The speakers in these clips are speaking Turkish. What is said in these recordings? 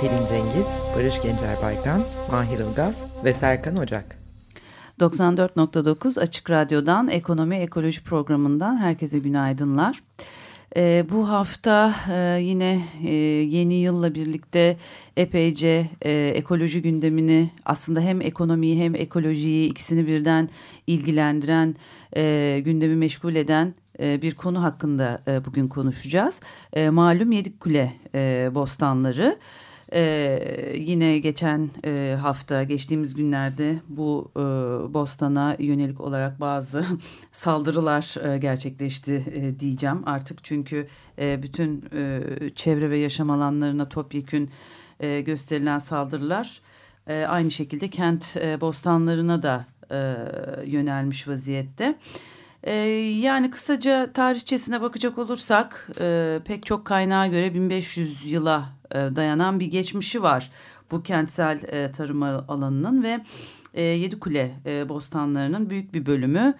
Pelin Cengiz, Barış Gencer Baykan, Mahir Ilgaz ve Serkan Ocak. 94.9 Açık Radyo'dan Ekonomi Ekoloji programından herkese günaydınlar. E, bu hafta e, yine e, yeni yılla birlikte epeyce e, ekoloji gündemini aslında hem ekonomiyi hem ekolojiyi ikisini birden ilgilendiren e, gündemi meşgul eden e, bir konu hakkında e, bugün konuşacağız. E, malum Yedikule e, bostanları. Ee, yine geçen e, hafta geçtiğimiz günlerde bu e, bostana yönelik olarak bazı saldırılar e, gerçekleşti e, diyeceğim artık çünkü e, bütün e, çevre ve yaşam alanlarına topyekün e, gösterilen saldırılar e, aynı şekilde kent e, bostanlarına da e, yönelmiş vaziyette. E, yani kısaca tarihçesine bakacak olursak e, pek çok kaynağa göre 1500 yıla e, dayanan bir geçmişi var bu kentsel e, tarım alanının ve e, Yedikule e, bostanlarının büyük bir bölümü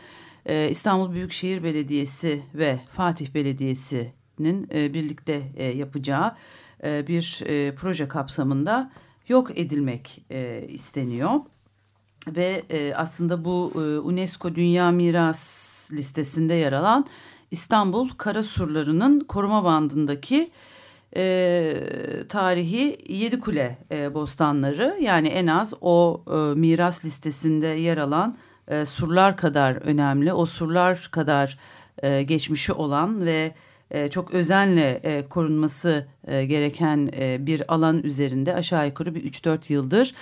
e, İstanbul Büyükşehir Belediyesi ve Fatih Belediyesi'nin birlikte yapacağı bir proje kapsamında yok edilmek isteniyor. Ve aslında bu UNESCO Dünya Miras listesinde yer alan İstanbul Karasurları'nın koruma bandındaki e, tarihi Yedikule e, bostanları. Yani en az o e, miras listesinde yer alan e, surlar kadar önemli. O surlar kadar e, geçmişi olan ve e, çok özenle e, korunması e, gereken e, bir alan üzerinde aşağı yukarı bir 3-4 yıldır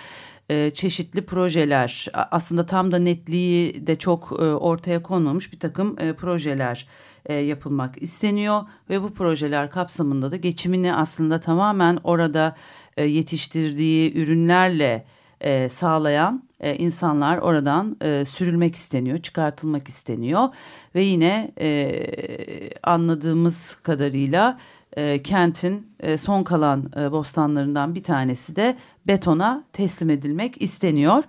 e, çeşitli projeler aslında tam da netliği de çok e, ortaya konmamış bir takım e, projeler yapılmak isteniyor ve bu projeler kapsamında da geçimini aslında tamamen orada yetiştirdiği ürünlerle sağlayan insanlar oradan sürülmek isteniyor, çıkartılmak isteniyor ve yine anladığımız kadarıyla e, kentin e, son kalan e, bostanlarından bir tanesi de betona teslim edilmek isteniyor.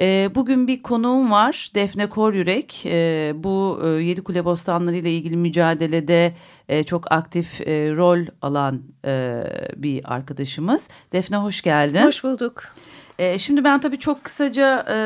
E, bugün bir konuğum var Defne Koryürek. E, bu e, Yedikule Bostanları ile ilgili mücadelede e, çok aktif e, rol alan e, bir arkadaşımız. Defne hoş geldin. Hoş bulduk. E, şimdi ben tabii çok kısaca e,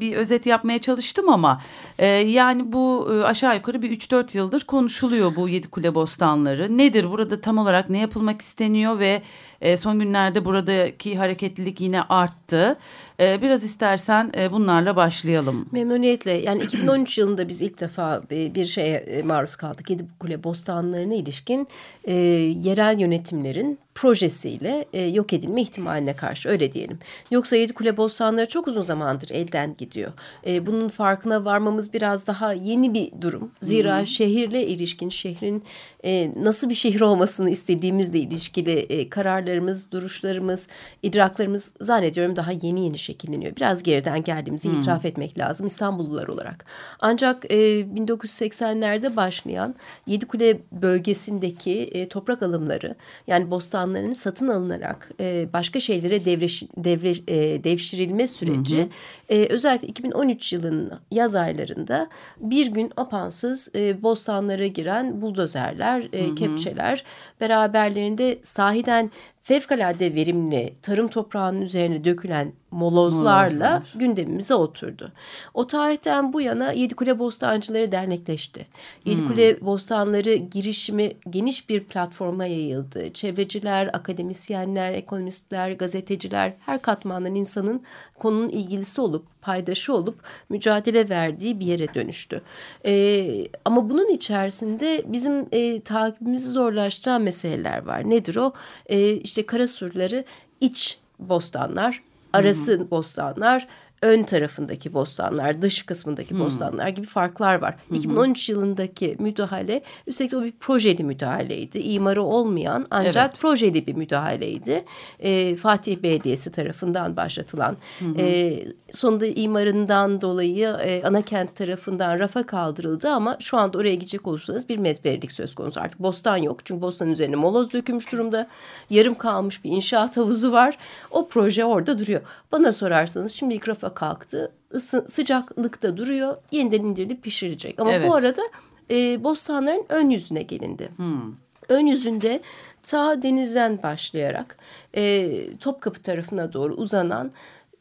bir özet yapmaya çalıştım ama e, yani bu e, aşağı yukarı bir 3-4 yıldır konuşuluyor bu Yedikule Bostanları. Nedir burada tam olarak ne yapılmak isteniyor ve e, son günlerde buradaki hareketlilik yine arttı. E, biraz istersen e, bunlarla başlayalım. Memnuniyetle. Yani 2013 yılında biz ilk defa e, bir şeye e, maruz kaldık. Yedikule Bostanları'na ilişkin e, yerel yönetimlerin projesiyle e, yok edilme ihtimaline karşı öyle diyelim. Yoksa Yedikule Bostanları çok uzun zamandır elden gidiyor. E, bunun farkına varmamız biraz daha yeni bir durum. Zira hmm. şehirle ilişkin şehrin e, nasıl bir şehir olmasını istediğimizle ilişkili e, kararlarımız, duruşlarımız, idraklarımız zannediyorum daha yeni yeni şekilleniyor. Biraz geriden geldiğimizi hmm. itiraf etmek lazım İstanbullular olarak. Ancak e, 1980'lerde başlayan Yedikule bölgesindeki e, toprak alımları yani bostanların satın alınarak e, başka şeylere devreş, devre, e, devşirilme süreci e, özellikle 2013 yılının yaz aylarında bir gün apansız e, bostanlara giren buldozerler e, kepçeler beraberlerinde sahiden fevkalade verimli tarım toprağının üzerine dökülen molozlarla Molozlar. gündemimize oturdu. O tarihten bu yana Yedikule Bostancıları dernekleşti. Yedikule hmm. Bostanları girişimi geniş bir platforma yayıldı. Çevreciler, akademisyenler, ekonomistler, gazeteciler her katmandan insanın konunun ilgilisi olup paydaşı olup mücadele verdiği bir yere dönüştü. Ee, ama bunun içerisinde bizim e, takibimizi zorlaştıran meseleler var. Nedir o? E, işte kara surları iç bostanlar, arası -hı. bostanlar, ön tarafındaki bostanlar, dış kısmındaki hmm. bostanlar gibi farklar var. Hmm. 2013 yılındaki müdahale üstelik o bir projeli müdahaleydi. İmarı olmayan ancak evet. projeli bir müdahaleydi. E, Fatih Belediyesi tarafından başlatılan. Hmm. E, sonunda imarından dolayı e, ana kent tarafından rafa kaldırıldı ama şu anda oraya gidecek olursanız bir mezberilik söz konusu. Artık bostan yok çünkü bostan üzerine moloz dökülmüş durumda. Yarım kalmış bir inşaat havuzu var. O proje orada duruyor. Bana sorarsanız şimdi ilk rafa kalktı. Isı, sıcaklıkta duruyor. Yeniden indirilip pişirilecek. Ama evet. bu arada e, bostanların ön yüzüne gelindi. Hmm. Ön yüzünde ta denizden başlayarak e, Topkapı tarafına doğru uzanan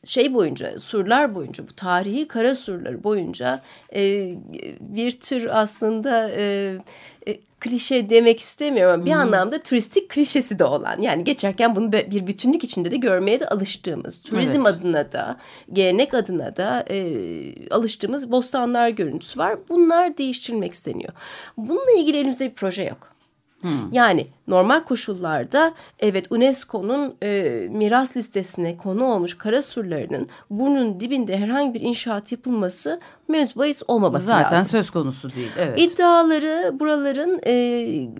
şey boyunca surlar boyunca bu tarihi kara surları boyunca e, bir tür aslında e, e, klişe demek istemiyorum ama bir hmm. anlamda turistik klişesi de olan yani geçerken bunu bir bütünlük içinde de görmeye de alıştığımız turizm evet. adına da gelenek adına da e, alıştığımız bostanlar görüntüsü var. Bunlar değiştirilmek isteniyor. Bununla ilgili elimizde bir proje yok. Hmm. Yani normal koşullarda evet UNESCO'nun e, miras listesine konu olmuş kara surlarının bunun dibinde herhangi bir inşaat yapılması mevzu bahis olmaması Zaten lazım. Zaten söz konusu değil. Evet. İddiaları buraların e,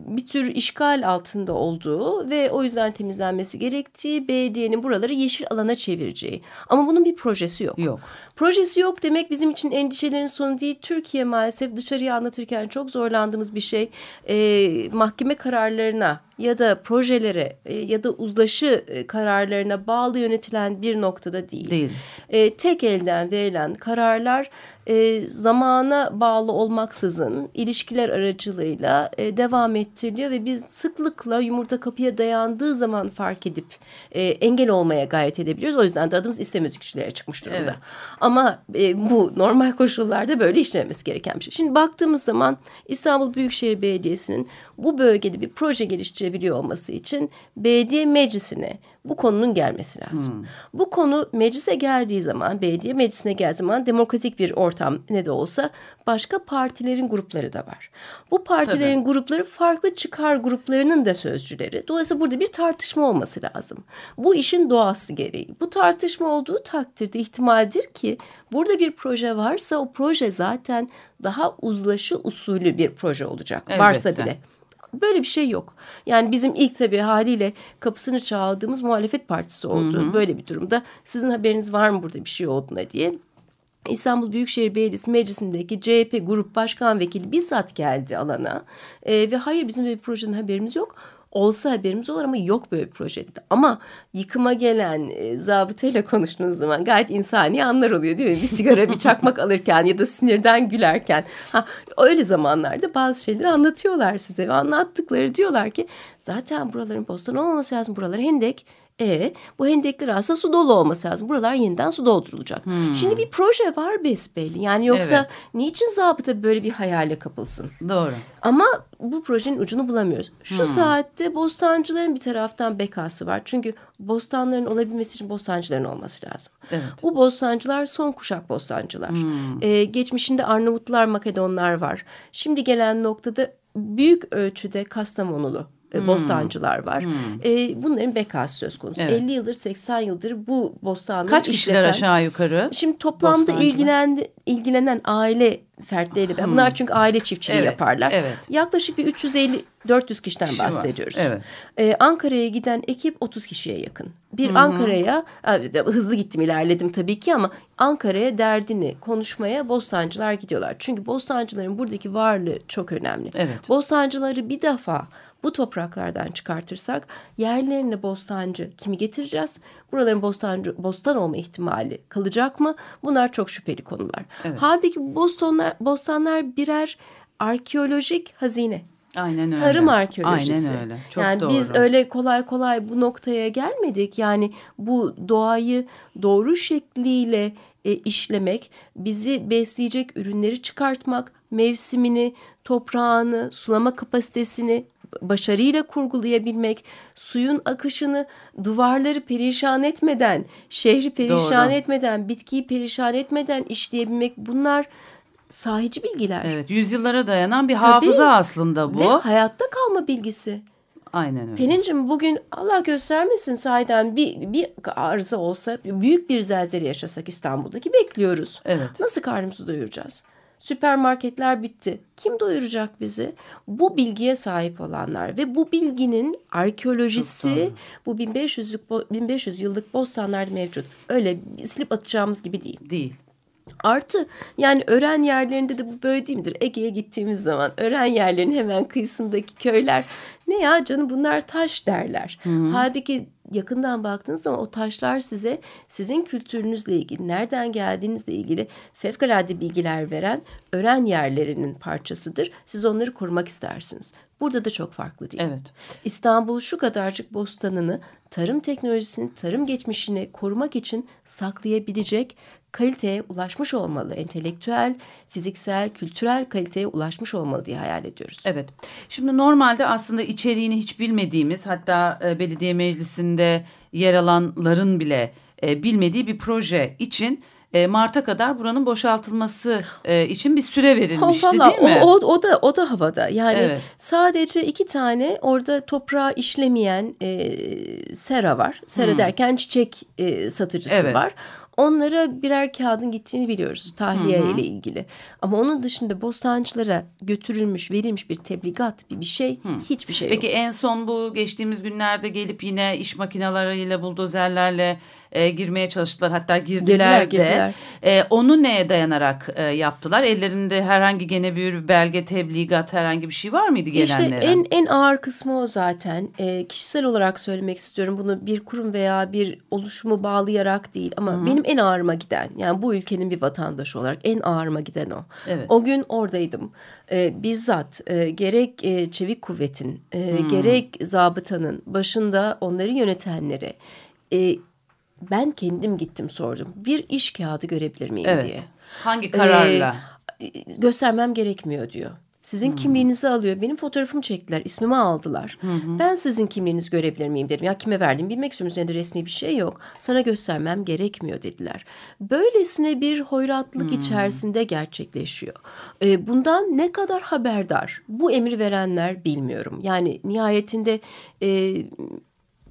bir tür işgal altında olduğu ve o yüzden temizlenmesi gerektiği belediyenin buraları yeşil alana çevireceği. Ama bunun bir projesi yok. Yok. Projesi yok demek bizim için endişelerin sonu değil. Türkiye maalesef dışarıya anlatırken çok zorlandığımız bir şey. E, mahkeme kararlarına Anna ya da projelere ya da uzlaşı e, kararlarına bağlı yönetilen bir noktada değil. Değiliz. E, tek elden verilen kararlar e, zamana bağlı olmaksızın ilişkiler aracılığıyla e, devam ettiriliyor ve biz sıklıkla yumurta kapıya dayandığı zaman fark edip e, engel olmaya gayret edebiliyoruz. O yüzden de adımız iste müzikçilere çıkmış durumda. Evet. Ama e, bu normal koşullarda böyle işlememesi gereken bir şey. Şimdi baktığımız zaman İstanbul Büyükşehir Belediyesi'nin bu bölgede bir proje geliştirebiliyor olması için belediye meclisine bu konunun gelmesi lazım. Hmm. Bu konu meclise geldiği zaman, belediye meclisine geldiği zaman demokratik bir ortam ne de olsa başka partilerin grupları da var. Bu partilerin Tabii. grupları farklı çıkar gruplarının da sözcüleri. Dolayısıyla burada bir tartışma olması lazım. Bu işin doğası gereği. Bu tartışma olduğu takdirde ihtimaldir ki burada bir proje varsa o proje zaten daha uzlaşı usulü bir proje olacak. Elbette. Varsa bile. Böyle bir şey yok. Yani bizim ilk tabii haliyle kapısını çaldığımız muhalefet partisi oldu. Hı hı. Böyle bir durumda sizin haberiniz var mı burada bir şey olduğuna diye. İstanbul Büyükşehir Belediyesi Meclisi'ndeki CHP Grup Başkan Vekili bizzat geldi alana. E, ve hayır bizim bir projenin haberimiz yok olsa haberimiz olur ama yok böyle bir projede. Ama yıkıma gelen e, zabıtayla konuştuğunuz zaman gayet insani anlar oluyor değil mi? Bir sigara bir çakmak alırken ya da sinirden gülerken. Ha, öyle zamanlarda bazı şeyleri anlatıyorlar size ve anlattıkları diyorlar ki zaten buraların postan olmaması lazım. Buralar hendek e bu hendekler aslında su dolu olması lazım. Buralar yeniden su doldurulacak. Hmm. Şimdi bir proje var besbelli. Yani yoksa evet. niçin zabıta böyle bir hayale kapılsın? Doğru. Ama bu projenin ucunu bulamıyoruz. Şu hmm. saatte bostancıların bir taraftan bekası var. Çünkü bostanların olabilmesi için bostancıların olması lazım. Evet. Bu bostancılar son kuşak bostancılar. Hmm. Ee, geçmişinde Arnavutlar, Makedonlar var. Şimdi gelen noktada büyük ölçüde Kastamonulu hmm. bostancılar var. Hmm. E, bunların bekası söz konusu. Evet. 50 yıldır 80 yıldır bu bostanları Kaç kişiler işleten, aşağı yukarı? Şimdi toplamda ilgilen, ilgilenen aile fertleriyle hmm. bunlar çünkü aile çiftçiliği evet. yaparlar. Evet. Yaklaşık bir 350 400 kişiden Kişi bahsediyoruz. Evet. Ee, Ankara'ya giden ekip 30 kişiye yakın. Bir Ankara'ya hızlı gittim ilerledim tabii ki ama Ankara'ya derdini konuşmaya bostancılar gidiyorlar. Çünkü bostancıların buradaki varlığı çok önemli. Evet. Bostancıları bir defa bu topraklardan çıkartırsak yerlerine bostancı kimi getireceğiz? Buraların bostancı, bostan olma ihtimali kalacak mı? Bunlar çok şüpheli konular. Evet. Halbuki bostanlar, bostanlar birer arkeolojik hazine. Aynen öyle. Tarım arkeolojisi. Aynen öyle. Çok yani doğru. biz öyle kolay kolay bu noktaya gelmedik. Yani bu doğayı doğru şekliyle e, işlemek, bizi besleyecek ürünleri çıkartmak, mevsimini, toprağını, sulama kapasitesini başarıyla kurgulayabilmek, suyun akışını duvarları perişan etmeden, şehri perişan Doğru. etmeden, bitkiyi perişan etmeden işleyebilmek bunlar sahici bilgiler. Evet, yüzyıllara dayanan bir Tabii. hafıza aslında bu. Ve hayatta kalma bilgisi. Aynen öyle. Pelincim bugün Allah göstermesin sahiden bir, bir arıza olsa büyük bir zelzele yaşasak İstanbul'daki bekliyoruz. Evet. Nasıl karnımızı doyuracağız? Süpermarketler bitti. Kim doyuracak bizi? Bu bilgiye sahip olanlar ve bu bilginin arkeolojisi bu 1500 yıllık, 1500 yıllık bostanlarda mevcut. Öyle silip atacağımız gibi değil. Değil. Artı yani öğren yerlerinde de bu böyle değil midir? Ege'ye gittiğimiz zaman öğren yerlerin hemen kıyısındaki köyler ne ya canım bunlar taş derler. Hı -hı. Halbuki yakından baktığınız zaman o taşlar size sizin kültürünüzle ilgili, nereden geldiğinizle ilgili fevkalade bilgiler veren öğren yerlerinin parçasıdır. Siz onları korumak istersiniz. Burada da çok farklı değil. Evet. İstanbul şu kadarcık bostanını tarım teknolojisini, tarım geçmişini korumak için saklayabilecek kaliteye ulaşmış olmalı. Entelektüel, fiziksel, kültürel kaliteye ulaşmış olmalı diye hayal ediyoruz. Evet. Şimdi normalde aslında içeriğini hiç bilmediğimiz hatta e, belediye meclisinde yer alanların bile e, bilmediği bir proje için e, Mart'a kadar buranın boşaltılması için bir süre verilmişti Vallahi değil mi? O, o, o da o da havada. Yani Evet. sadece iki tane orada toprağa işlemeyen e, sera var. Sera derken çiçek e, satıcısı Evet. var. Onlara birer kağıdın gittiğini biliyoruz tahliye ile ilgili. Ama onun dışında bostancılara götürülmüş, verilmiş bir tebligat, bir, bir şey, hiçbir şey Peki yok. en son bu geçtiğimiz günlerde gelip yine iş makineleriyle buldozerlerle e, girmeye çalıştılar. Hatta girdiler, Girdiler, de. girdiler. E, onu neye dayanarak e, yaptılar? Ellerinde herhangi gene bir belge, tebligat herhangi bir şey var mıydı İşte gelenlere? en en ağır kısmı o zaten. E, kişisel olarak söylemek istiyorum bunu bir kurum veya bir oluşumu bağlayarak değil ama benim en ağırıma giden yani bu ülkenin bir vatandaşı olarak en ağırıma giden o. Evet. O gün oradaydım. E, bizzat e, gerek e, çevik kuvvetin e, gerek zabıtanın başında onları yönetenlere e, ben kendim gittim sordum. Bir iş kağıdı görebilir miyim evet. diye. Hangi kararla? Ee, göstermem gerekmiyor diyor. Sizin Hmm. kimliğinizi alıyor. Benim fotoğrafımı çektiler. ismimi aldılar. Ben sizin kimliğinizi görebilir miyim dedim. Ya kime verdim bilmek istiyorum. Üzerinde resmi bir şey yok. Sana göstermem gerekmiyor dediler. Böylesine bir hoyratlık Hmm. içerisinde gerçekleşiyor. Ee, bundan ne kadar haberdar? Bu emir verenler bilmiyorum. Yani nihayetinde... E,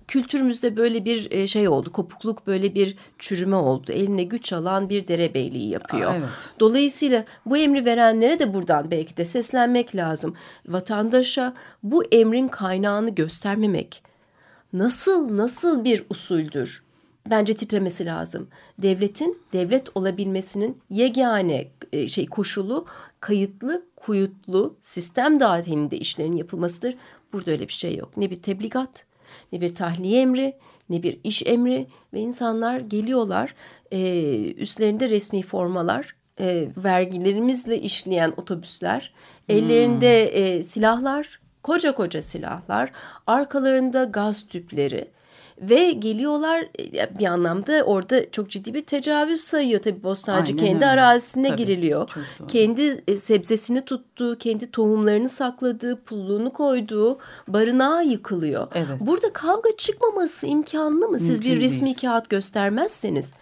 kültürümüzde böyle bir e, şey oldu. Kopukluk böyle bir çürüme oldu. Eline güç alan bir derebeyliği yapıyor. Aa, evet. Dolayısıyla bu emri verenlere de buradan belki de seslenmek lazım. Vatandaşa bu emrin kaynağını göstermemek nasıl nasıl bir usuldür? Bence titremesi lazım. Devletin devlet olabilmesinin yegane e, şey koşulu kayıtlı, kuyutlu sistem dahilinde işlerin yapılmasıdır. Burada öyle bir şey yok. Ne bir tebligat, ne bir tahliye emri, ne bir iş emri ve insanlar geliyorlar e, üstlerinde resmi formalar, e, vergilerimizle işleyen otobüsler, ellerinde e, silahlar, koca koca silahlar, arkalarında gaz tüpleri ve geliyorlar e, bir anlamda orada çok ciddi bir tecavüz sayıyor tabii Bostancı Aynen kendi öyle. arazisine Tabii, giriliyor. Kendi e, sebzesini tuttuğu, kendi tohumlarını sakladığı, pulluğunu koyduğu barınağı yıkılıyor. Evet. Burada kavga çıkmaması imkanlı mı? Siz Mümkün bir resmi değil. kağıt göstermezseniz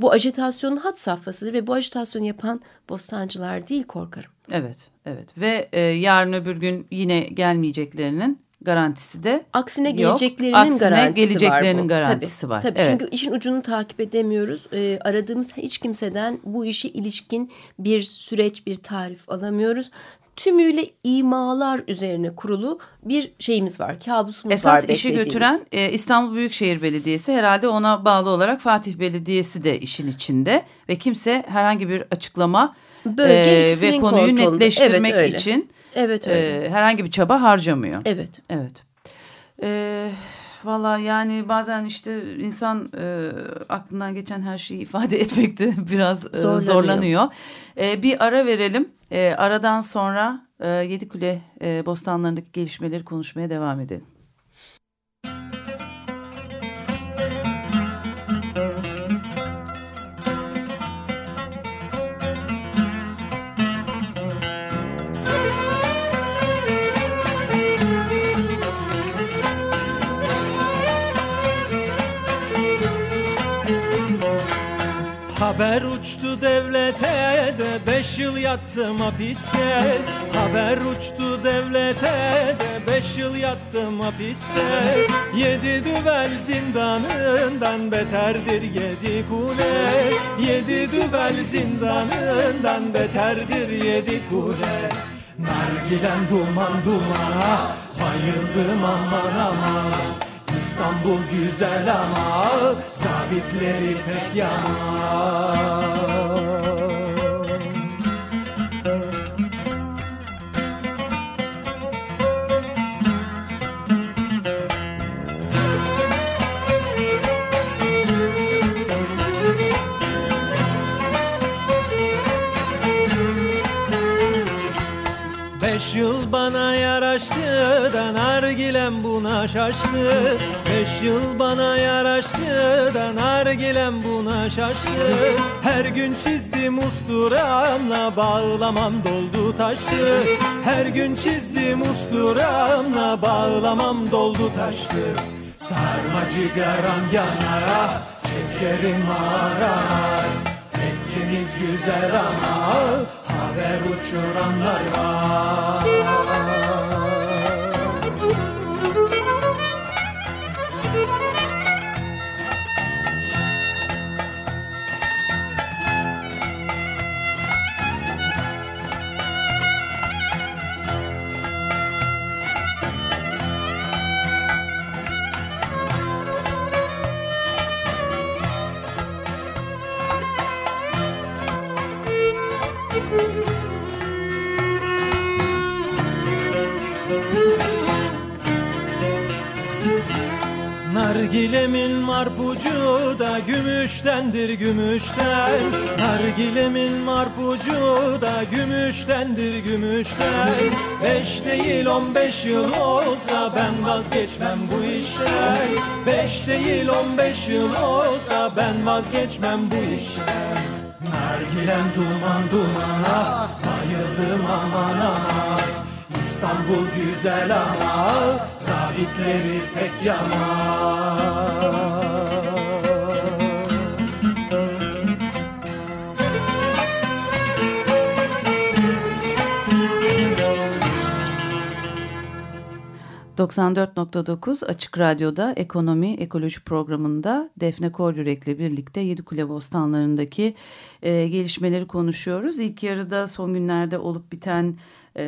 bu ajitasyonun hat safhasıdır ve bu ajitasyonu yapan bostancılar değil korkarım. Evet, evet. Ve e, yarın öbür gün yine gelmeyeceklerinin garantisi de Aksine Yok, geleceklerinin aksine garantisi geleceklerinin var bu. garantisi tabii, var. Tabii Evet. çünkü işin ucunu takip edemiyoruz. Ee, aradığımız hiç kimseden bu işe ilişkin bir süreç, bir tarif alamıyoruz. Tümüyle imalar üzerine kurulu bir şeyimiz var, kabusumuz var. Esas işi götüren e, İstanbul Büyükşehir Belediyesi herhalde ona bağlı olarak Fatih Belediyesi de işin içinde ve kimse herhangi bir açıklama Bölge e, ve konuyu netleştirmek Evet, öyle. için Evet öyle. e, herhangi bir çaba harcamıyor. evet. Evet. E, Valla yani bazen işte insan e, aklından geçen her şeyi ifade etmekte biraz e, Zorlanıyor. zorlanıyor. E, bir ara verelim. E, aradan sonra e, Yedikule e, bostanlarındaki gelişmeleri konuşmaya devam edelim. Haber uç uçtu devlete de beş yıl yattım hapiste. Haber uçtu devlete de beş yıl yattım hapiste. Yedi düvel zindanından beterdir yedi kule. Yedi düvel zindanından beterdir yedi kule. Nargilem duman dumana Bayıldım aman aman İstanbul güzel ama Sabitleri pek yaman. Beş yıl bana nargilem buna şaştı. Beş yıl bana yaraştı. Da nargilem buna şaştı. Her gün çizdim usturamla bağlamam doldu taştı. Her gün çizdim usturamla bağlamam doldu taştı. Sarma cigaram yanar çekerim arar Tekkimiz güzel ama haber uçuranlar var Nargilemin marpucu da gümüştendir gümüşten. Nargilemin marpucu da gümüştendir gümüşten. Beş değil on beş yıl olsa ben vazgeçmem bu işten. Beş değil on beş yıl olsa ben vazgeçmem bu işten. Nargilem duman dumana bayıldım aman aman İstanbul güzel ama sabitleri pek yaman. ...94.9 Açık Radyo'da Ekonomi Ekoloji programında Defne Koryürek'le birlikte Yedikule Bostanları'ndaki e, gelişmeleri konuşuyoruz. İlk yarıda son günlerde olup biten e,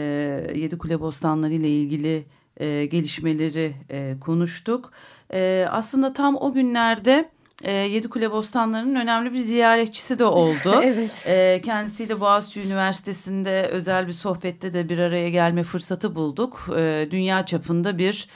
Yedikule Bostanları ile ilgili e, gelişmeleri e, konuştuk. E, aslında tam o günlerde e, Yedikule Bostanları'nın önemli bir ziyaretçisi de oldu. evet. E, kendisiyle Boğaziçi Üniversitesi'nde özel bir sohbette de bir araya gelme fırsatı bulduk. E, dünya çapında bir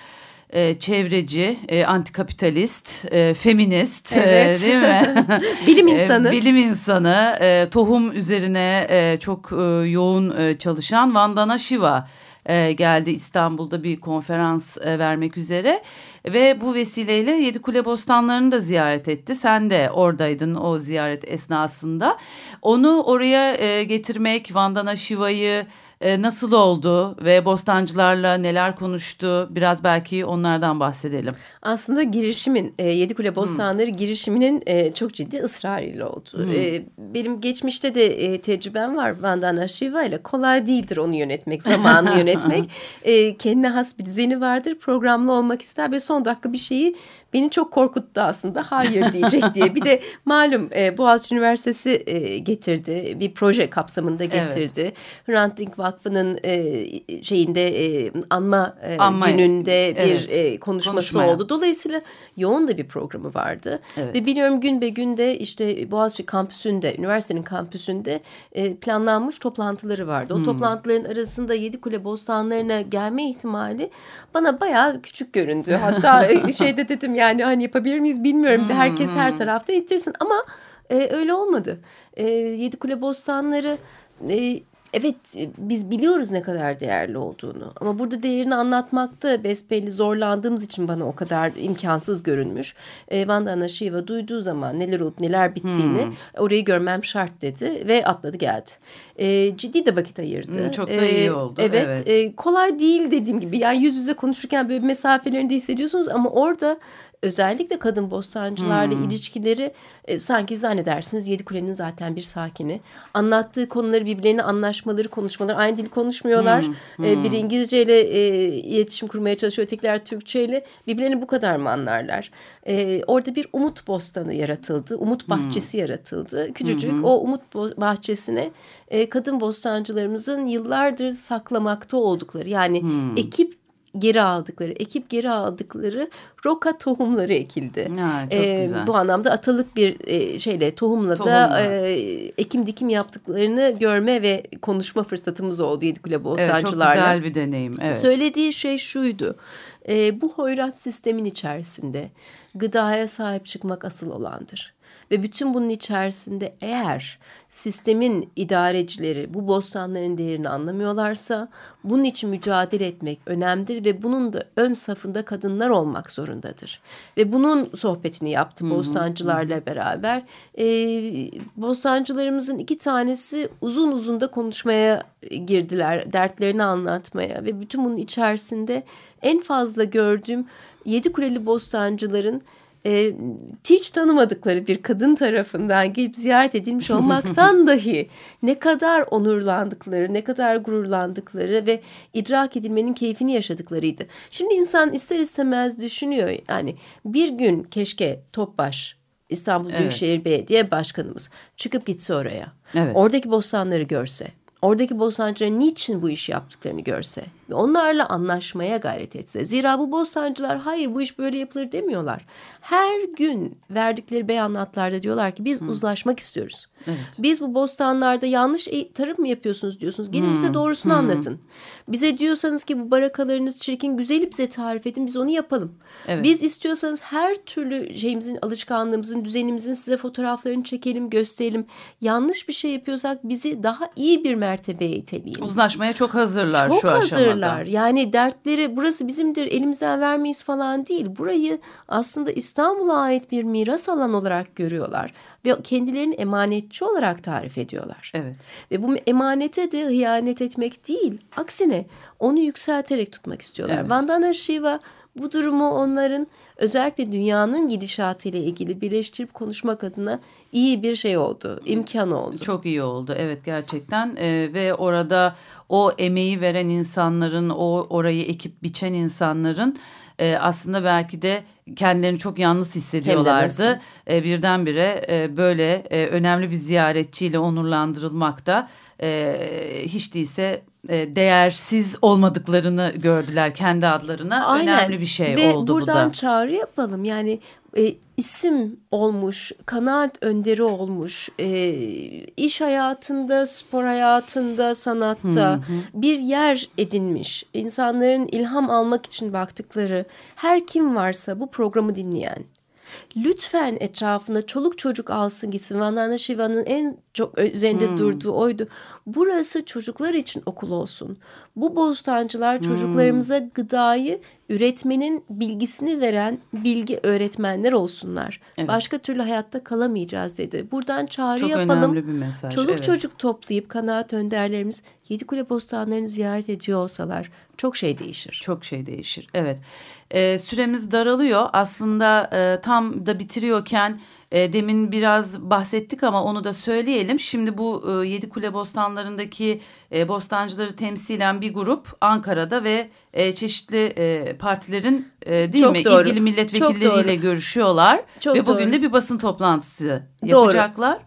e, çevreci, e, antikapitalist, e, feminist Evet. e, değil mi? Bilim E, insanı. bilim insanı, e, tohum üzerine e, çok e, yoğun e, çalışan Vandana Shiva e, geldi İstanbul'da bir konferans e, vermek üzere. Ve bu vesileyle Yedikule Bostanları'nı da ziyaret etti. Sen de oradaydın o ziyaret esnasında. Onu oraya e, getirmek, Vandana Shiva'yı e, nasıl oldu ve bostancılarla neler konuştu biraz belki onlardan bahsedelim. Aslında girişimin e, Yedikule Bostanları girişiminin e, çok ciddi ısrarıyla oldu. E, benim geçmişte de e, tecrübem var Vandana Shiva ile kolay değildir onu yönetmek, zamanı yönetmek. E, kendine has bir düzeni vardır, programlı olmak ister ve son dakika bir şeyi beni çok korkuttu aslında hayır diyecek diye. Bir de malum e, Boğaziçi Üniversitesi e, getirdi, bir proje kapsamında getirdi. Hrant Dink Vakfı'nın e, şeyinde e, anma, e, Anma, gününde bir evet. e, konuşması Konuşmaya. oldu. Dolayısıyla yoğun da bir programı vardı. Evet. Ve biliyorum gün be günde işte Boğaziçi kampüsünde, üniversitenin kampüsünde e, planlanmış toplantıları vardı. O Hmm. toplantıların arasında Yedikule Bostanları'na gelme ihtimali bana bayağı küçük göründü. Hatta e, şeyde dedim yani hani yapabilir miyiz bilmiyorum. Hmm, Herkes her tarafta ittirsin ama e, öyle olmadı. E, Yedikule Bostanları... E, Evet e, biz biliyoruz ne kadar değerli olduğunu ama burada değerini anlatmakta besbelli zorlandığımız için bana o kadar imkansız görünmüş. E, Vandana Shiva duyduğu zaman neler olup neler bittiğini orayı görmem şart dedi ve atladı geldi. E, ciddi de vakit ayırdı. Hmm, çok da E, iyi oldu, Evet, evet. e, kolay değil dediğim gibi yani yüz yüze konuşurken böyle mesafelerini de hissediyorsunuz ama orada özellikle kadın bostancılarla hmm. ilişkileri e, sanki zannedersiniz Yedikule'nin zaten bir sakini. Anlattığı konuları birbirlerine anlaşmaları, konuşmaları aynı dil konuşmuyorlar. Hmm. Hmm. E, biri İngilizceyle e, iletişim kurmaya çalışıyor, ötekiler Türkçeyle. Birbirlerini bu kadar mı anlarlar? E, orada bir umut bostanı yaratıldı, umut bahçesi hmm. yaratıldı. Küçücük hmm. o umut bahçesine e, kadın bostancılarımızın yıllardır saklamakta oldukları yani hmm. ekip geri aldıkları, ekip geri aldıkları roka tohumları ekildi. Ha, çok ee, güzel. Bu anlamda atalık bir e, şeyle tohumla da e, ekim dikim yaptıklarını görme ve konuşma fırsatımız oldu Yedikule Bostancılarla. Evet çok güzel bir deneyim. Evet. Söylediği şey şuydu. E, bu hoyrat sistemin içerisinde gıdaya sahip çıkmak asıl olandır. Ve bütün bunun içerisinde eğer sistemin idarecileri bu bostanların değerini anlamıyorlarsa bunun için mücadele etmek önemlidir ve bunun da ön safında kadınlar olmak zorundadır. Ve bunun sohbetini yaptı bostancılarla beraber. E, bostancılarımızın iki tanesi uzun uzun da konuşmaya girdiler, dertlerini anlatmaya ve bütün bunun içerisinde en fazla gördüğüm yedi kuleli bostancıların e, hiç tanımadıkları bir kadın tarafından gelip ziyaret edilmiş olmaktan dahi ne kadar onurlandıkları, ne kadar gururlandıkları ve idrak edilmenin keyfini yaşadıklarıydı. Şimdi insan ister istemez düşünüyor yani bir gün keşke Topbaş İstanbul evet. Büyükşehir Belediye Başkanımız çıkıp gitse oraya. Evet. Oradaki bostanları görse oradaki bostancıların niçin bu işi yaptıklarını görse ve onlarla anlaşmaya gayret etse. Zira bu bostancılar hayır bu iş böyle yapılır demiyorlar. Her gün verdikleri beyanatlarda diyorlar ki biz Hı. uzlaşmak istiyoruz. Evet. Biz bu bostanlarda yanlış e, tarım mı yapıyorsunuz diyorsunuz. Gelin hmm. bize doğrusunu hmm. anlatın. Bize diyorsanız ki bu barakalarınız çirkin güzeli bize tarif edin biz onu yapalım. Evet. Biz istiyorsanız her türlü şeyimizin alışkanlığımızın düzenimizin size fotoğraflarını çekelim gösterelim. Yanlış bir şey yapıyorsak bizi daha iyi bir mertebeye iteleyin. Uzlaşmaya çok hazırlar çok şu hazırlar. Aşamada. Yani dertleri burası bizimdir elimizden vermeyiz falan değil. Burayı aslında İstanbul'a ait bir miras alan olarak görüyorlar ve kendilerini emanetçi olarak tarif ediyorlar. Evet. Ve bu emanete de hıyanet etmek değil, aksine onu yükselterek tutmak istiyorlar. Evet. Vandana Shiva bu durumu onların özellikle dünyanın gidişatıyla ilgili birleştirip konuşmak adına iyi bir şey oldu, imkan oldu. Çok iyi oldu evet gerçekten ee, ve orada o emeği veren insanların, o orayı ekip biçen insanların e, aslında belki de kendilerini çok yalnız hissediyorlardı. E, birdenbire e, böyle e, önemli bir ziyaretçiyle onurlandırılmak da e, hiç değilse e, değersiz olmadıklarını gördüler kendi adlarına. Aynen. Önemli bir şey Ve oldu bu da. Ve buradan çağrı yapalım. Yani e, isim olmuş, kanaat önderi olmuş, e, iş hayatında, spor hayatında, sanatta hı hı. bir yer edinmiş, insanların ilham almak için baktıkları her kim varsa bu programı dinleyen, lütfen etrafında çoluk çocuk alsın gitsin. Vandana Shiva'nın en çok üzerinde hmm. durduğu oydu. Burası çocuklar için okul olsun. Bu bostancılar hmm. çocuklarımıza gıdayı üretmenin bilgisini veren bilgi öğretmenler olsunlar. Evet. Başka türlü hayatta kalamayacağız dedi. Buradan çağrı çok yapalım. Çok önemli bir mesaj. Çoluk evet. çocuk toplayıp kanaat önderlerimiz Yedikule bostanlarını ziyaret ediyor olsalar çok şey değişir. Çok şey değişir. Evet. Ee, süremiz daralıyor. Aslında e, tam da bitiriyorken e, demin biraz bahsettik ama onu da söyleyelim. Şimdi bu e, Yedikule Bostanları'ndaki e, bostancıları temsilen bir grup Ankara'da ve e, çeşitli e, partilerin e, değil Çok mi doğru. ilgili milletvekilleriyle görüşüyorlar. Çok ve bugün doğru. de bir basın toplantısı yapacaklar.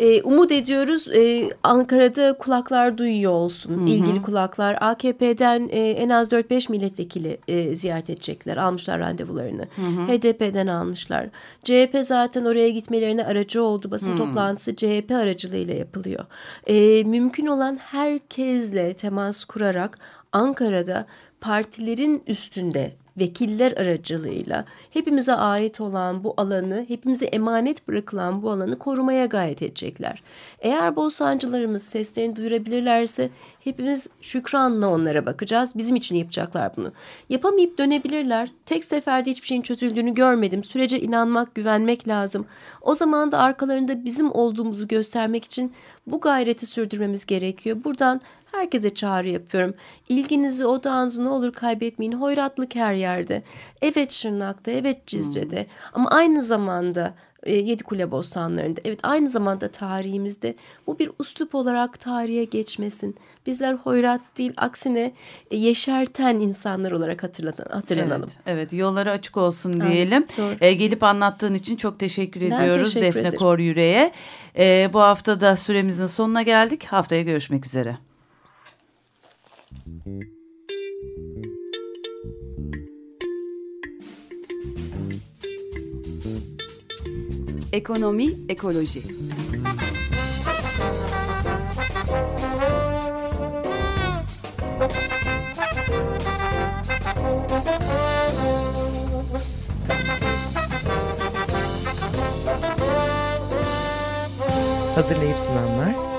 Doğru. E, umut ediyoruz e, Ankara'da kulaklar duyuyor olsun. Hı hı. ilgili kulaklar. AKP'den e, en az 4-5 milletvekili e, ziyaret edecekler. Almışlar randevularını. Hı hı. HDP'den almışlar. CHP zaten oraya gitmelerine aracı oldu. Basın hı. toplantısı CHP aracılığıyla yapılıyor. E, mümkün olan herkesle temas kurarak Ankara'da partilerin üstünde vekiller aracılığıyla hepimize ait olan bu alanı, hepimize emanet bırakılan bu alanı korumaya gayret edecekler. Eğer Bostancılarımız seslerini duyurabilirlerse hepimiz şükranla onlara bakacağız. Bizim için yapacaklar bunu. Yapamayıp dönebilirler. Tek seferde hiçbir şeyin çözüldüğünü görmedim. Sürece inanmak, güvenmek lazım. O zaman da arkalarında bizim olduğumuzu göstermek için bu gayreti sürdürmemiz gerekiyor. Buradan herkese çağrı yapıyorum. İlginizi, odağınızı ne olur kaybetmeyin. Hoyratlık her yerde. Evet Şırnak'ta, evet Cizre'de hmm. ama aynı zamanda e, Yedikule Bostanları'nda. Evet aynı zamanda tarihimizde bu bir uslup olarak tarihe geçmesin. Bizler hoyrat değil aksine e, yeşerten insanlar olarak hatırlanalım. Evet, evet yolları açık olsun diyelim. Evet, e, gelip anlattığın için çok teşekkür ben ediyoruz teşekkür Defne ederim. Kor Yüreğe. E, bu hafta da süremizin sonuna geldik. Haftaya görüşmek üzere. Ekonomi, ekoloji. Hazırlayıp sunanlar